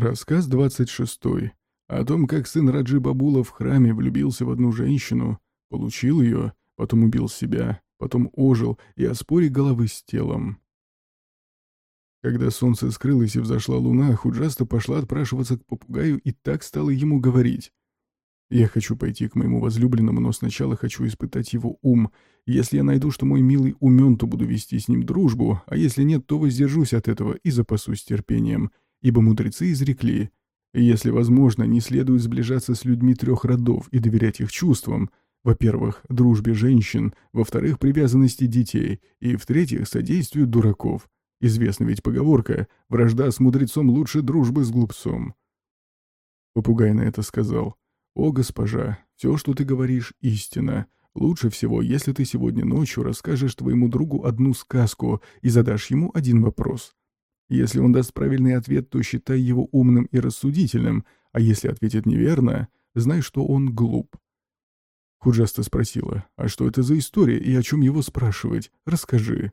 Рассказ 26. О том, как сын Раджи Бабула в храме влюбился в одну женщину, получил ее, потом убил себя, потом ожил и о споре головы с телом. Когда солнце скрылось и взошла луна, Худжаста пошла отпрашиваться к попугаю и так стала ему говорить. «Я хочу пойти к моему возлюбленному, но сначала хочу испытать его ум. Если я найду, что мой милый умен, то буду вести с ним дружбу, а если нет, то воздержусь от этого и запасусь терпением ибо мудрецы изрекли, если возможно, не следует сближаться с людьми трех родов и доверять их чувствам, во-первых, дружбе женщин, во-вторых, привязанности детей, и, в-третьих, содействию дураков. Известна ведь поговорка «вражда с мудрецом лучше дружбы с глупцом». Попугай на это сказал, «О, госпожа, все, что ты говоришь, истина. Лучше всего, если ты сегодня ночью расскажешь твоему другу одну сказку и задашь ему один вопрос. Если он даст правильный ответ, то считай его умным и рассудительным, а если ответит неверно, знай, что он глуп. Худжаста спросила, а что это за история и о чем его спрашивать? Расскажи.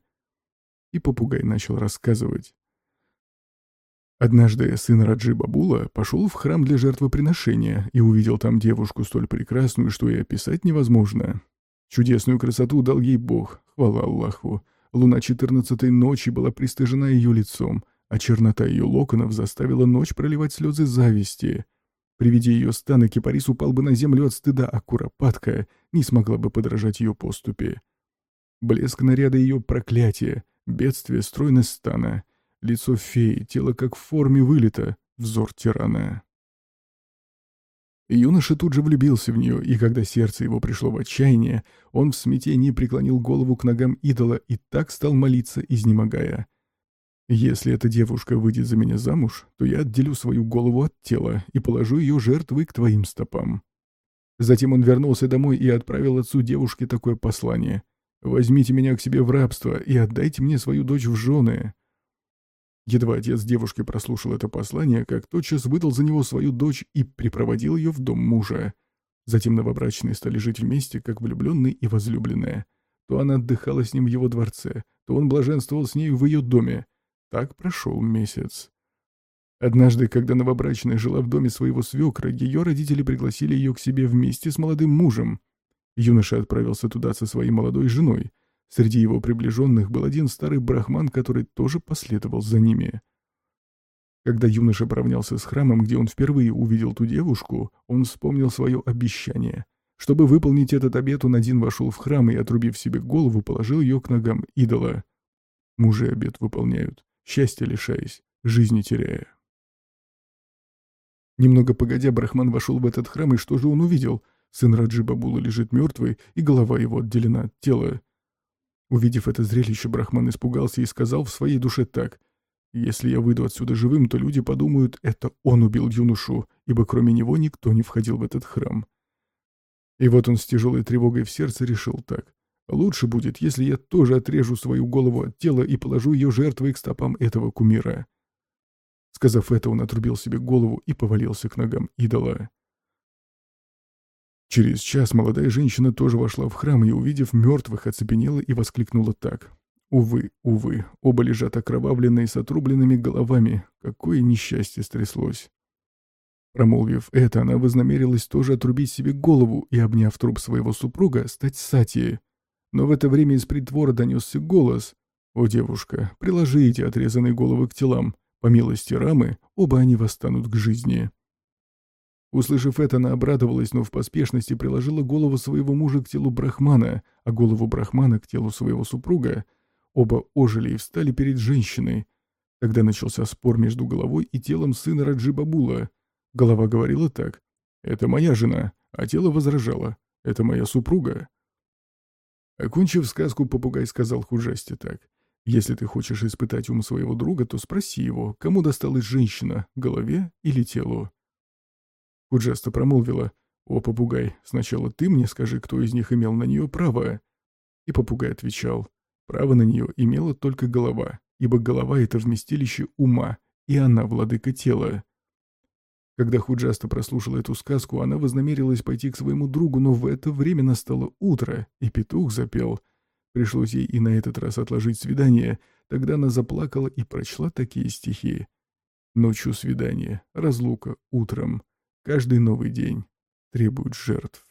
И попугай начал рассказывать. Однажды сын Раджи Бабула пошел в храм для жертвоприношения и увидел там девушку столь прекрасную, что и описать невозможно. Чудесную красоту дал ей Бог, хвала Аллаху. Луна четырнадцатой ночи была пристыжена ее лицом, а чернота ее локонов заставила ночь проливать слезы зависти. При виде ее стана кипарис упал бы на землю от стыда, а куропатка не смогла бы подражать ее поступе. Блеск наряда ее проклятие, бедствие стройность стана, лицо феи, тело как в форме вылета, взор тирана. Юноша тут же влюбился в нее, и когда сердце его пришло в отчаяние, он в смятении преклонил голову к ногам идола и так стал молиться, изнемогая. «Если эта девушка выйдет за меня замуж, то я отделю свою голову от тела и положу ее жертвой к твоим стопам». Затем он вернулся домой и отправил отцу девушки такое послание. «Возьмите меня к себе в рабство и отдайте мне свою дочь в жены». Едва отец девушки прослушал это послание, как тотчас выдал за него свою дочь и припроводил ее в дом мужа. Затем новобрачные стали жить вместе, как влюбленные и возлюбленные. То она отдыхала с ним в его дворце, то он блаженствовал с нею в ее доме. Так прошел месяц. Однажды, когда новобрачная жила в доме своего свекра, ее родители пригласили ее к себе вместе с молодым мужем. Юноша отправился туда со своей молодой женой. Среди его приближенных был один старый брахман, который тоже последовал за ними. Когда юноша поравнялся с храмом, где он впервые увидел ту девушку, он вспомнил свое обещание. Чтобы выполнить этот обет, он один вошел в храм и, отрубив себе голову, положил ее к ногам идола. Мужи обет выполняют, счастья лишаясь, жизни теряя. Немного погодя, Брахман вошел в этот храм, и что же он увидел? Сын Раджи Бабула лежит мертвый, и голова его отделена от тела. Увидев это зрелище, Брахман испугался и сказал в своей душе так. «Если я выйду отсюда живым, то люди подумают, это он убил юношу, ибо кроме него никто не входил в этот храм». И вот он с тяжелой тревогой в сердце решил так. «Лучше будет, если я тоже отрежу свою голову от тела и положу ее жертвой к стопам этого кумира». Сказав это, он отрубил себе голову и повалился к ногам идола. Через час молодая женщина тоже вошла в храм и, увидев мертвых, оцепенела и воскликнула так. «Увы, увы, оба лежат окровавленные с отрубленными головами. Какое несчастье стряслось!» Промолвив это, она вознамерилась тоже отрубить себе голову и, обняв труп своего супруга, стать сати. Но в это время из притвора донесся голос. «О, девушка, приложите отрезанные головы к телам. По милости Рамы, оба они восстанут к жизни». Услышав это, она обрадовалась, но в поспешности приложила голову своего мужа к телу Брахмана, а голову Брахмана к телу своего супруга. Оба ожили и встали перед женщиной. Тогда начался спор между головой и телом сына Раджи Бабула. Голова говорила так. «Это моя жена», а тело возражало. «Это моя супруга». Окончив сказку, попугай сказал Худжасте так. «Если ты хочешь испытать ум своего друга, то спроси его, кому досталась женщина, голове или телу?» Худжеста промолвила. «О, попугай, сначала ты мне скажи, кто из них имел на нее право». И попугай отвечал. Право на нее имела только голова, ибо голова — это вместилище ума, и она владыка тела. Когда Худжаста прослушала эту сказку, она вознамерилась пойти к своему другу, но в это время настало утро, и петух запел. Пришлось ей и на этот раз отложить свидание. Тогда она заплакала и прочла такие стихи. Ночью свидание, разлука, утром. Каждый новый день требует жертв.